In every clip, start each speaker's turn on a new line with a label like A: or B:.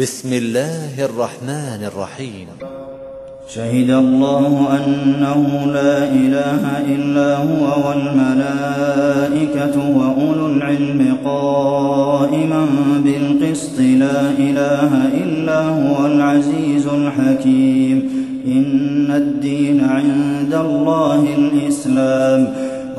A: بسم الله الرحمن الرحيم شهد الله أنه لا إله إلا هو والملائكة وأولو العلم قائما بالقسط لا إله إلا هو العزيز الحكيم إن الدين عند الله الإسلام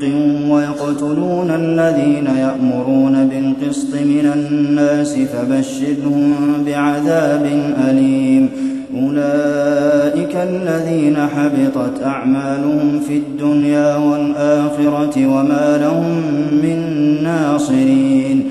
A: بِالْحَقِّ وَيَقْتُلُونَ الَّذِينَ يَأْمُرُونَ بِالْقِسْطِ مِنَ النَّاسِ فَبَشِّرْهُم بِعَذَابٍ أَلِيمٍ أُولَٰئِكَ الَّذِينَ حَبِطَتْ أَعْمَالُهُمْ فِي الدُّنْيَا وَالْآخِرَةِ وَمَا لَهُم مِّن نَّاصِرِينَ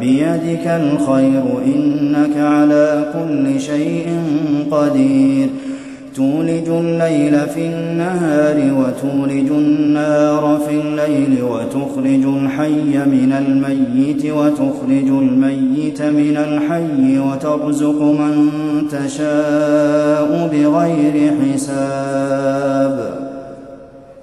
A: بيدك الخير إنك على كل شيء قدير تولج الليل في النهار وتولج النار في الليل وتخرج الحي من الميت وتخرج الميت من الحي وترزق من تشاء بغير حساب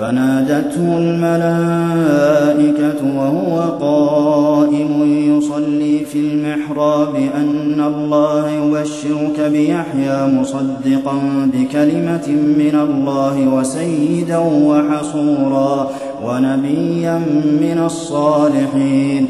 A: فنادته الملائكة وهو قائم يصلي في المحراب أن الله يبشرك بيحيى مصدقا بكلمة من الله وسيدا وحصورا ونبيا من الصالحين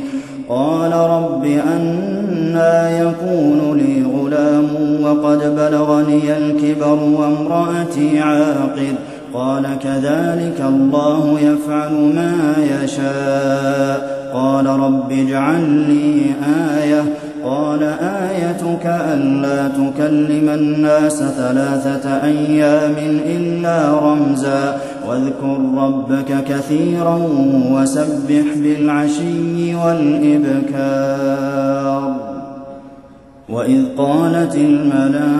A: قال رب أنا يكون لي غلام وقد بلغني الكبر وامرأتي عاقر قال كذلك الله يفعل ما يشاء قال رب اجعل لي آية قال آيتك ألا تكلم الناس ثلاثة أيام إلا رمزا واذكر ربك كثيرا وسبح بالعشي والإبكار وإذ قالت الملائكة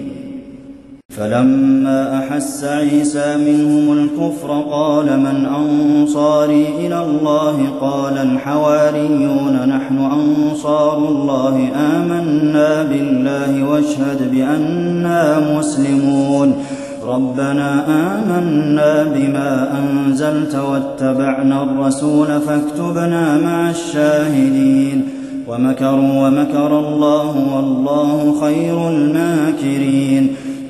A: فَلَمَّا أَحَسَّ عِيسَىٰ مِنْهُمُ الْكُفْرَ قَالَ مَنْ أَنصَارِي إِلَى اللَّهِ ۖ قَالَ الْحَوَارِيُّونَ نَحْنُ أَنصَارُ اللَّهِ آمَنَّا بِاللَّهِ وَاشْهَدْ بِأَنَّا مُسْلِمُونَ رَبَّنَا آمَنَّا بِمَا أَنزَلْتَ وَاتَّبَعْنَا الرَّسُولَ فَاكْتُبْنَا مَعَ الشَّاهِدِينَ وَمَكَرُوا وَمَكَرَ اللَّهُ ۖ وَاللَّهُ خَيْرُ الْمَاكِرِينَ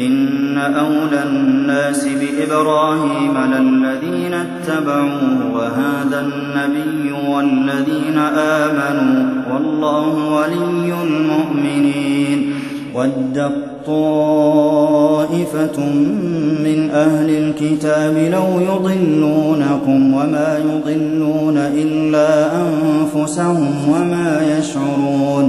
A: إِنَّ أَوْلَى النَّاسِ بِإِبْرَاهِيمَ لَلَّذِينَ اتَّبَعُوهُ وَهَٰذَا النَّبِيُّ وَالَّذِينَ آمَنُوا ۗ وَاللَّهُ وَلِيُّ الْمُؤْمِنِينَ وَدَّت طَّائِفَةٌ مِّنْ أَهْلِ الْكِتَابِ لَوْ يُضِلُّونَكُمْ وَمَا يُضِلُّونَ إِلَّا أَنفُسَهُمْ وَمَا يَشْعُرُونَ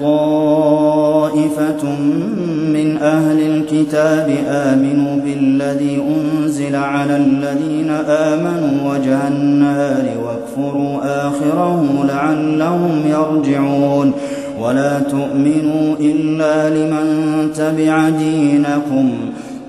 A: طائفة من أهل الكتاب آمنوا بالذي أنزل على الذين آمنوا وجه النار واكفروا آخره لعلهم يرجعون ولا تؤمنوا إلا لمن تبع دينكم ۖ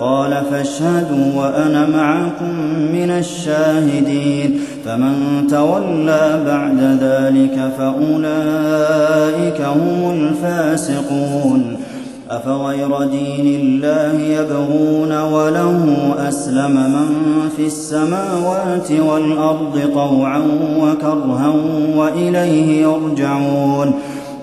A: قال فاشهدوا وأنا معكم من الشاهدين فمن تولى بعد ذلك فأولئك هم الفاسقون أفغير دين الله يبغون وله أسلم من في السماوات والأرض طوعا وكرها وإليه يرجعون